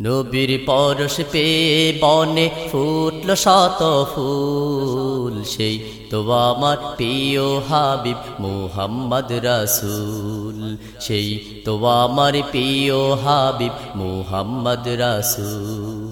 নবীর পরশ পে বনে ফুটল শত ফুল। সেই তো আমার প্রিয় হাবিব মোহাম্মদ রাসুল। সেই তো আমার প্রিয় হাবিব মোহাম্মদ রাসূল।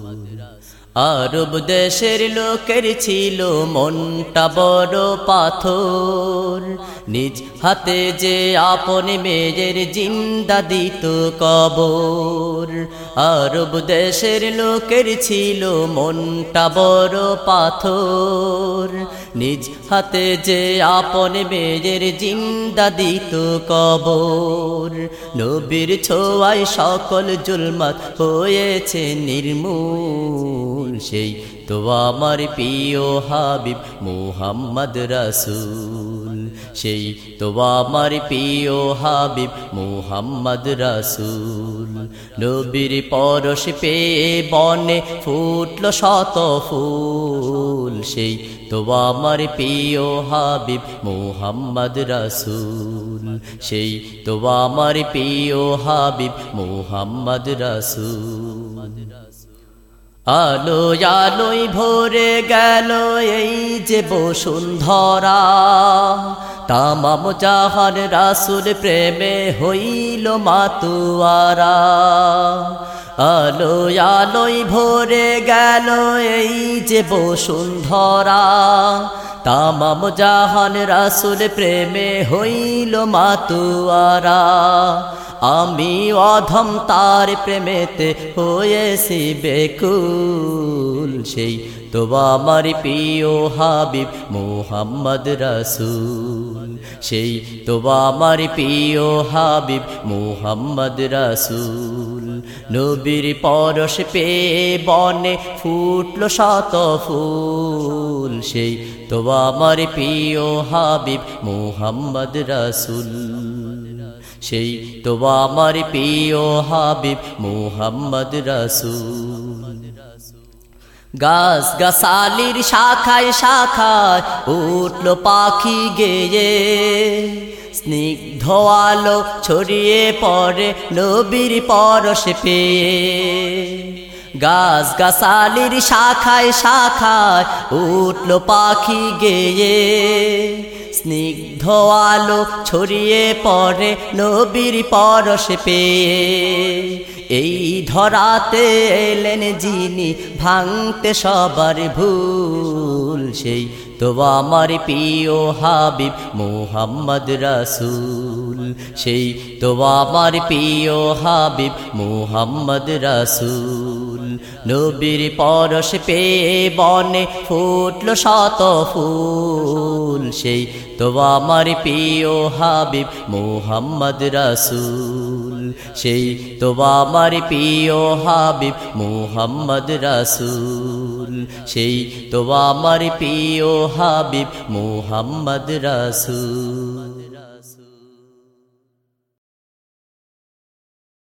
আরব দেশের লোকের ছিল মনটা বড় পাথর। নিজ হাতে যে আপন মেয়ের জিন্দা দিত কবর। আরব দেশের লোকের ছিল মনটা বড় পাথর। নিজ হাতে যে আপন মেয়ের জিন্দা দিত কবর। নবীর ছোয়াই সকল জুলমাত হয়েছে নির্মূল। সেই। তো আমার প্রিয় হাবিব মুহাম্মদ রাসূল। সেই তো আমার প্রিয় হাবিব মুহাম্মদ রাসূল। নবীর পরশ পেয়ে বনে ফুটল শত ফুল। সেই তো আমার প্রিয় হাবিব মুহাম্মদ রাসূল। সেই তো আমার প্রিয় হাবিব মুহাম্মদ রাসূল। আলো আলোই ভরে গেল এই যে বসুন্ধরা। তামাম জাহান রাসুল প্রেমে হইল মাতুয়ারা। আলো আলোই ভরে গেল এই যে বসুন্ধরা। তামাম জাহান রাসুল প্রেমে হইল মাতুয়ারা। আমি অধম তার প্রেমেতে হয়েছি বেকুল সেই তো আমার প্রিয় হাবিব মোহাম্মদ রাসুল। সেই তো আমার প্রিয় হাবিব মোহাম্মদ রাসুল। নবীর পরশ পেয়ে বনে ফুটল শত ফুল। সেই তো আমার প্রিয় হাবিব মোহাম্মদ রাসুল। সেই তো আমার প্রিয় হাবিব মুহাম্মদ রাসূল। গাছ গাছালির শাখায় শাখায় উঠল পাখি গেয়ে। স্নিগ্ধ আলো ছড়িয়ে পড়ে নবীর পরশ পেয়ে। গাছ গাছালির শাখায় শাখায় উঠল পাখি গেয়ে। স্নিগ্ধ আলো ছড়িয়ে পড়ে নবীর পরশ পেয়ে। এই ধরাতে এলেন যিনি, ভাঙতে সবার ভুল। সেই তো আমার প্রিয় হাবিব মোহাম্মদ রাসুল। সেই তো আমার প্রিয় হাবিব মোহাম্মদ রাসুল। নবীর পরশ পেয়ে বনে ফুটল শত ফুল। সেই তো আমার প্রিয় হাবিব মোহাম্মদ রাসুল। সেই তো আমার প্রিয় হাবিব মোহাম্মদ রাসুল। সেই তো আমার প্রিয় হাবিব মোহাম্মদ রাসুল।